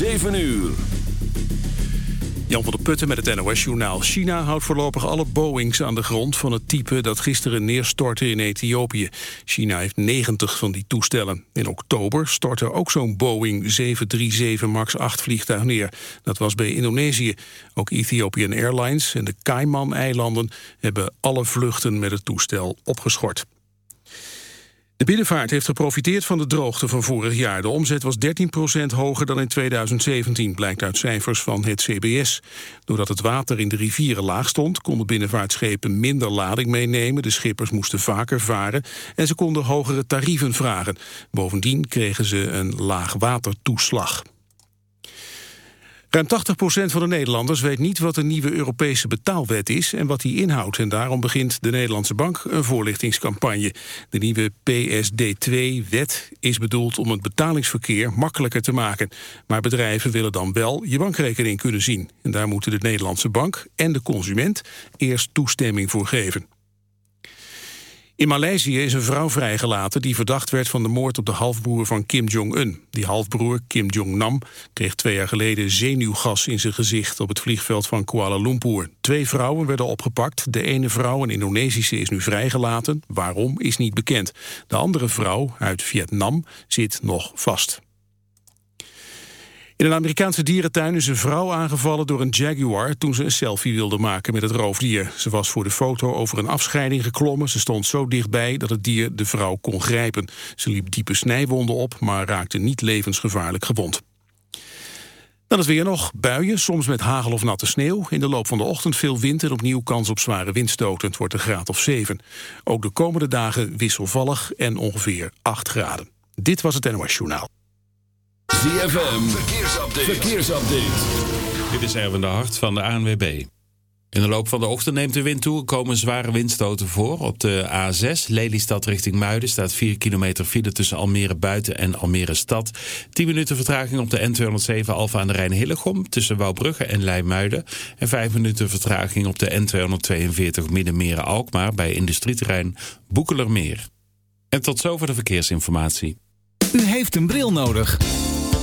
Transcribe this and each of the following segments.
7 uur. Jan van der Putten met het NOS-journaal. China houdt voorlopig alle Boeings aan de grond van het type dat gisteren neerstortte in Ethiopië. China heeft 90 van die toestellen. In oktober stortte ook zo'n Boeing 737 MAX 8 vliegtuig neer. Dat was bij Indonesië. Ook Ethiopian Airlines en de Cayman-eilanden hebben alle vluchten met het toestel opgeschort. De binnenvaart heeft geprofiteerd van de droogte van vorig jaar. De omzet was 13% hoger dan in 2017, blijkt uit cijfers van het CBS. Doordat het water in de rivieren laag stond... konden binnenvaartschepen minder lading meenemen. De schippers moesten vaker varen en ze konden hogere tarieven vragen. Bovendien kregen ze een laagwatertoeslag. Ruim 80% van de Nederlanders weet niet wat de nieuwe Europese betaalwet is en wat die inhoudt. En daarom begint de Nederlandse Bank een voorlichtingscampagne. De nieuwe PSD2-wet is bedoeld om het betalingsverkeer makkelijker te maken. Maar bedrijven willen dan wel je bankrekening kunnen zien. En daar moeten de Nederlandse Bank en de consument eerst toestemming voor geven. In Maleisië is een vrouw vrijgelaten die verdacht werd van de moord op de halfbroer van Kim Jong-un. Die halfbroer, Kim Jong-nam, kreeg twee jaar geleden zenuwgas in zijn gezicht op het vliegveld van Kuala Lumpur. Twee vrouwen werden opgepakt. De ene vrouw, een Indonesische, is nu vrijgelaten. Waarom is niet bekend. De andere vrouw, uit Vietnam, zit nog vast. In een Amerikaanse dierentuin is een vrouw aangevallen door een jaguar... toen ze een selfie wilde maken met het roofdier. Ze was voor de foto over een afscheiding geklommen. Ze stond zo dichtbij dat het dier de vrouw kon grijpen. Ze liep diepe snijwonden op, maar raakte niet levensgevaarlijk gewond. Dan is weer nog buien, soms met hagel of natte sneeuw. In de loop van de ochtend veel wind en opnieuw kans op zware windstoten. Het wordt een graad of 7. Ook de komende dagen wisselvallig en ongeveer 8 graden. Dit was het NOS Journaal. ZFM, verkeersupdate. verkeersupdate. Dit is Erwin de Hart van de ANWB. In de loop van de ochtend neemt de wind toe. Er komen zware windstoten voor. Op de A6 Lelystad richting Muiden staat 4 kilometer file tussen Almere Buiten en Almere Stad. 10 minuten vertraging op de N207 Alfa aan de Rijn Hillegom tussen Wouwbrugge en Leimuiden. En 5 minuten vertraging op de N242 Middenmeren Alkmaar bij industrieterrein Boekelermeer. En tot zover de verkeersinformatie. U heeft een bril nodig.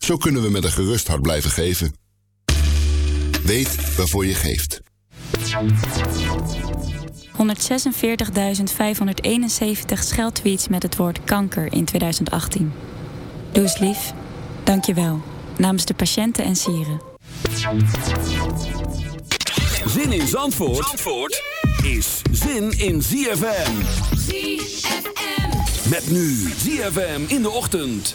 Zo kunnen we met een gerust hart blijven geven. Weet waarvoor je geeft. 146.571 scheldtweets met het woord kanker in 2018. Doe eens lief. Dank je wel. Namens de patiënten en sieren. Zin in Zandvoort, Zandvoort is zin in ZFM. ZFM. Met nu ZFM in de ochtend.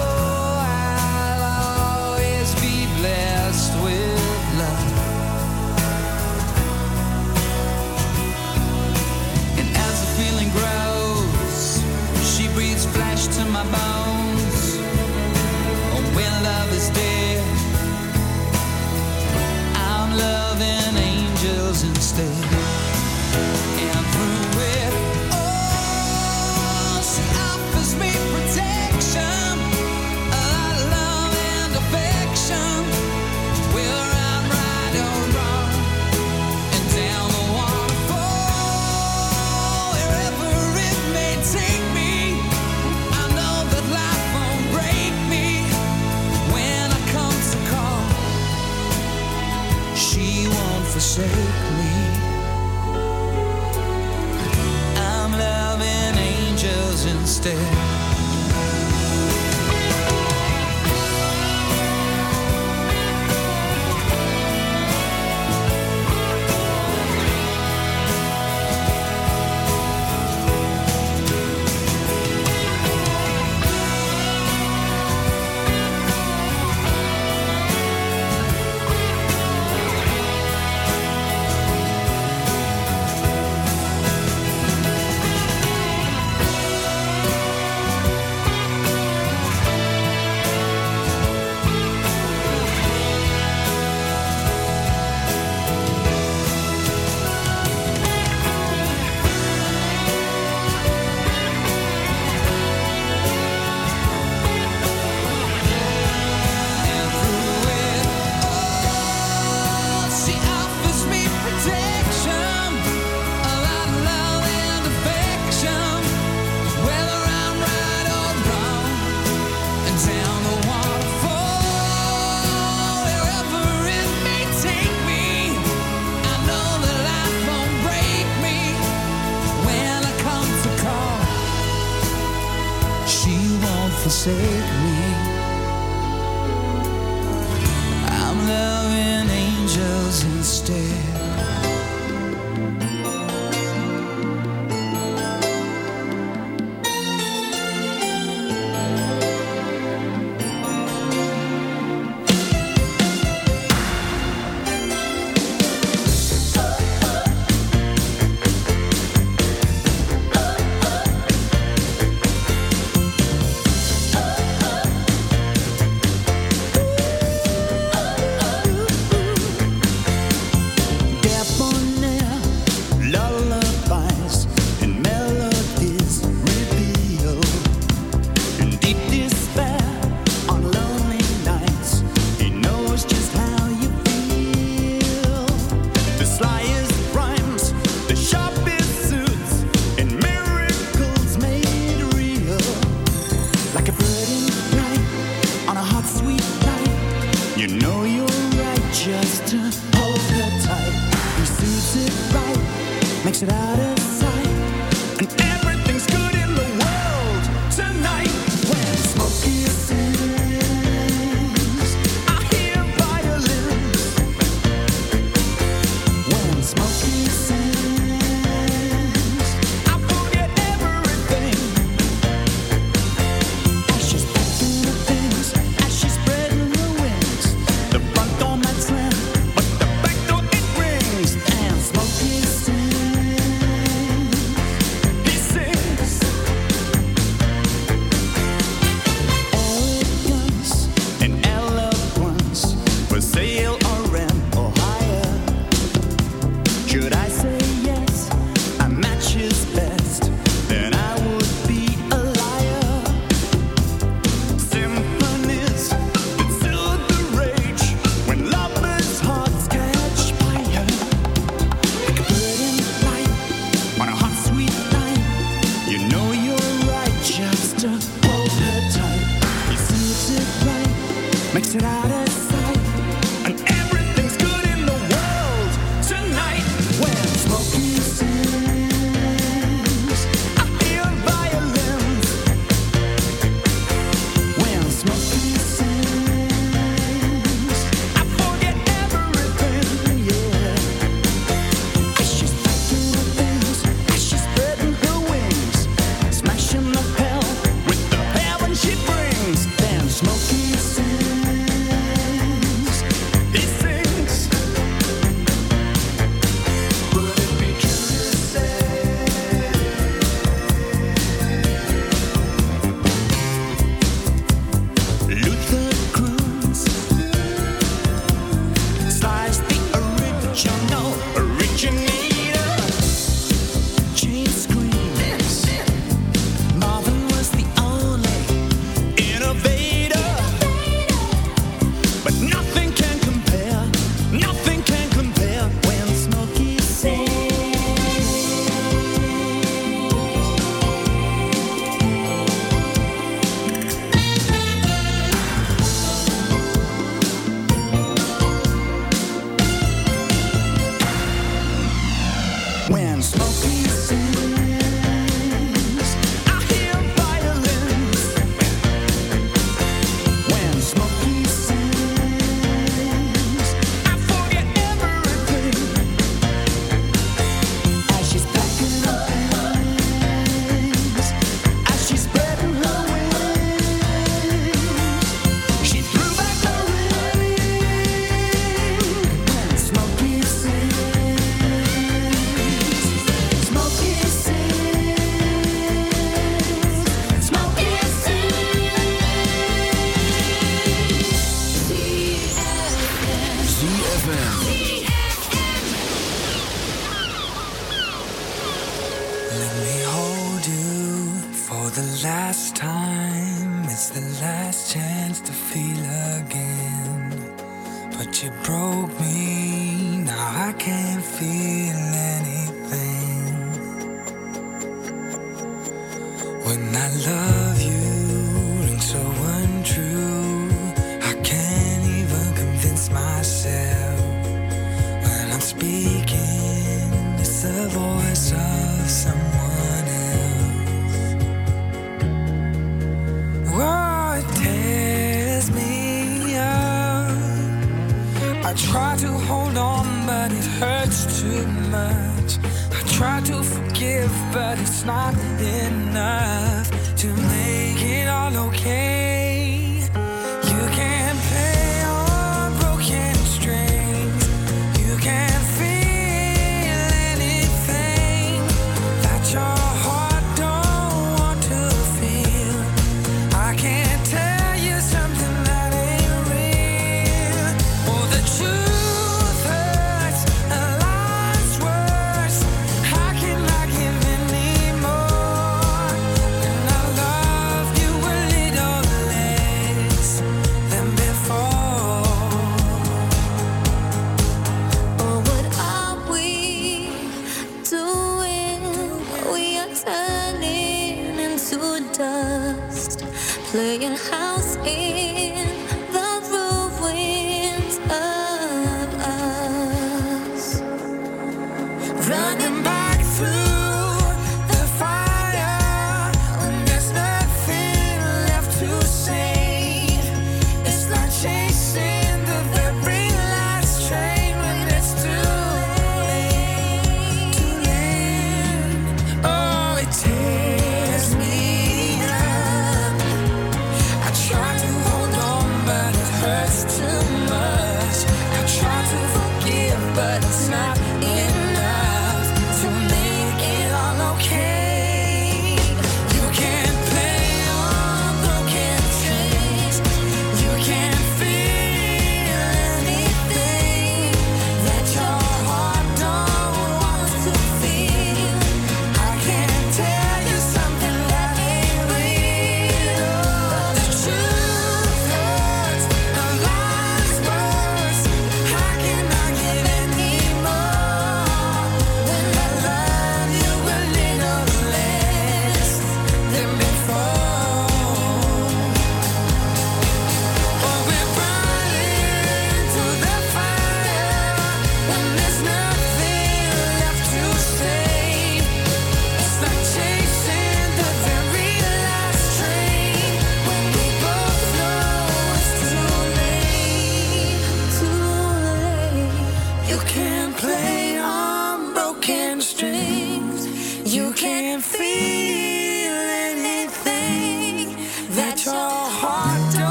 Instead. Makes it out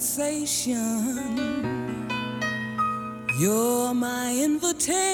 sensation. You're my invitation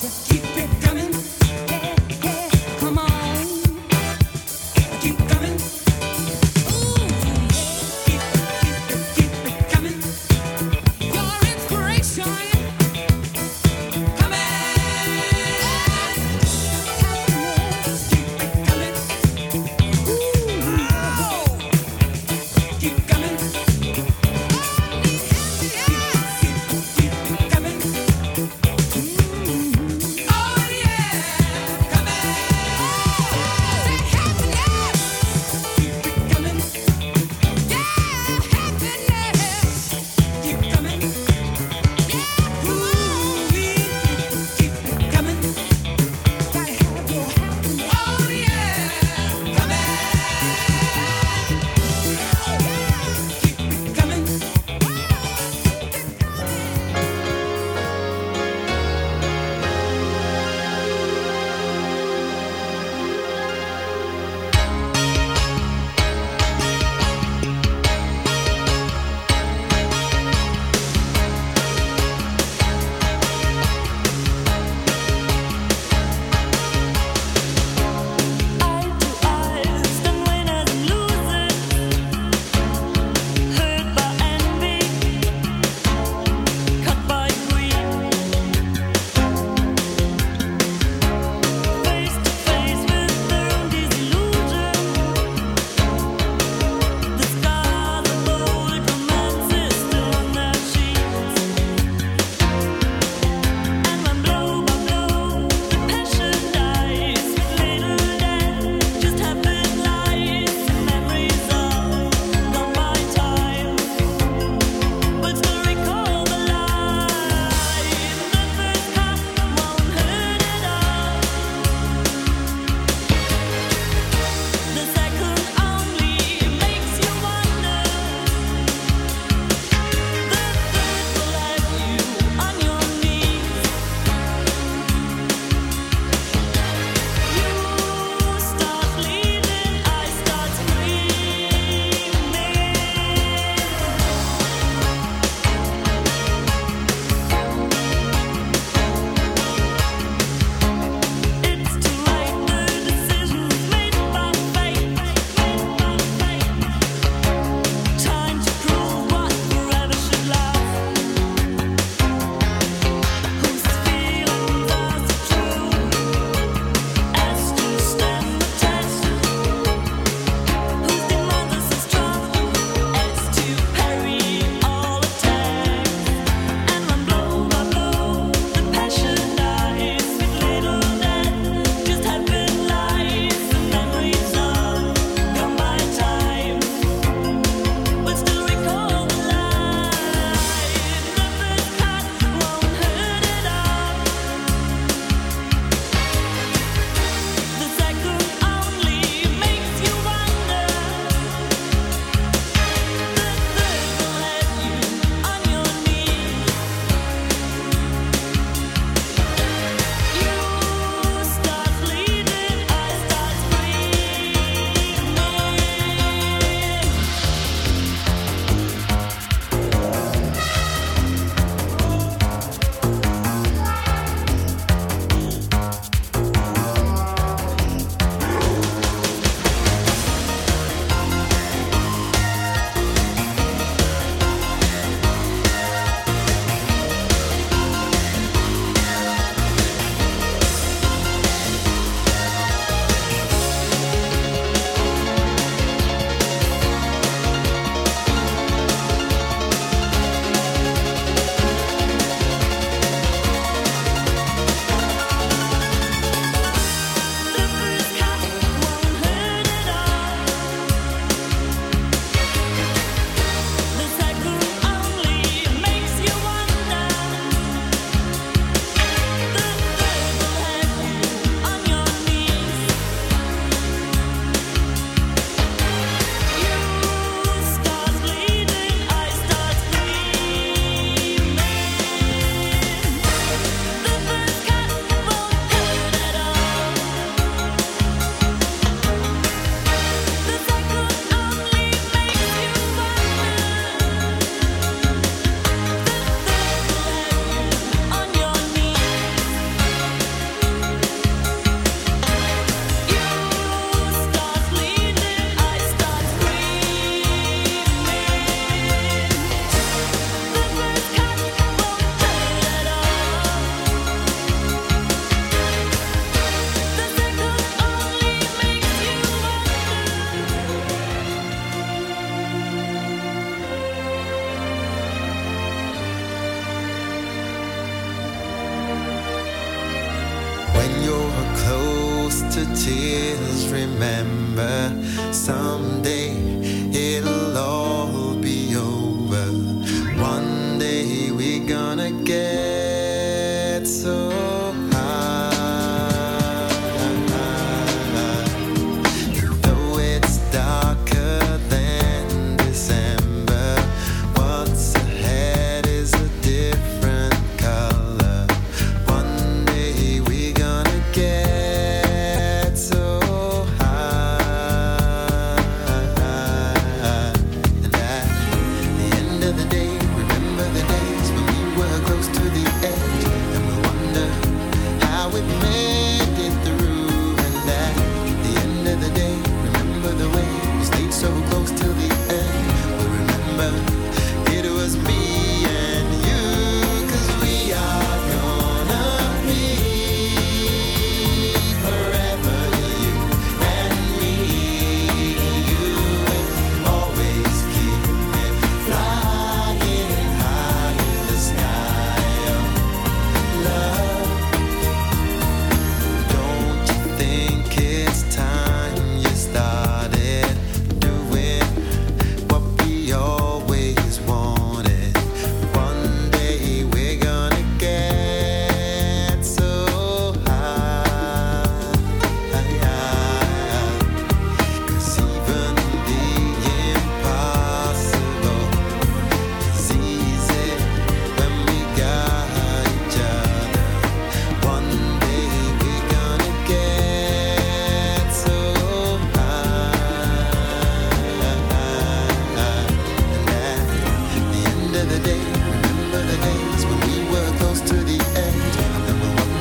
just keep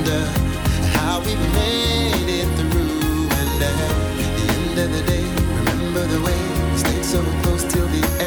wonder how we made it through. And at the end of the day, remember the way we stayed so close till the end.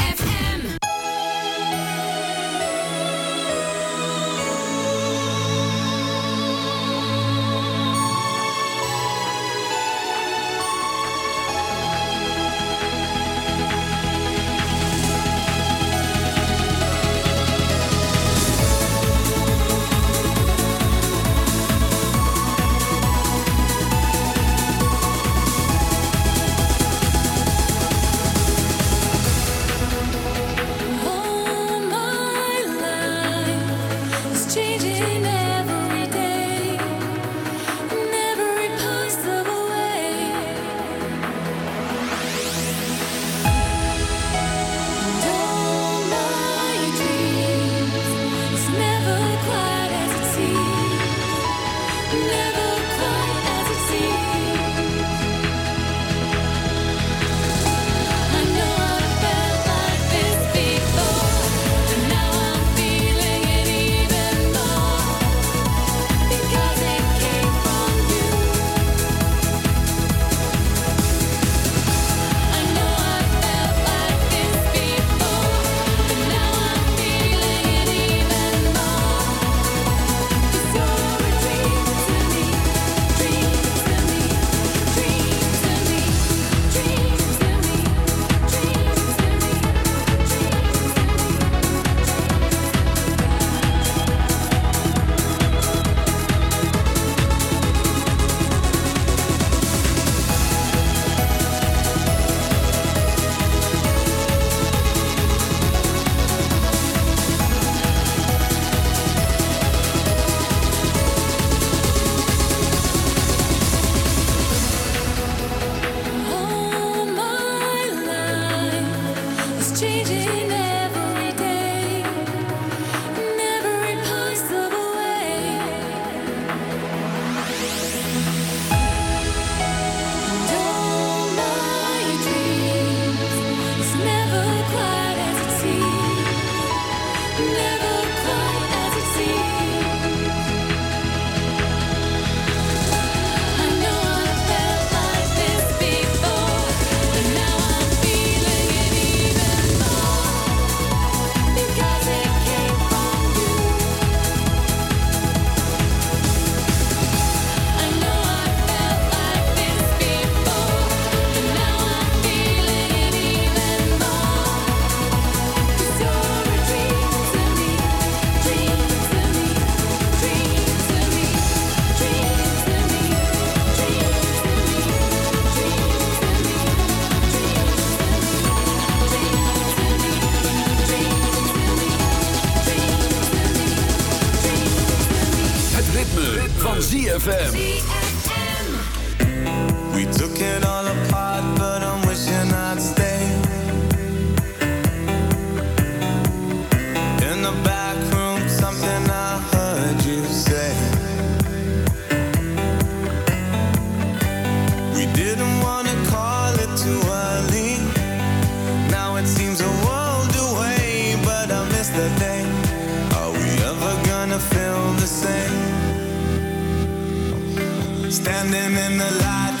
the. Are we ever gonna feel the same? Standing in the light.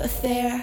affair,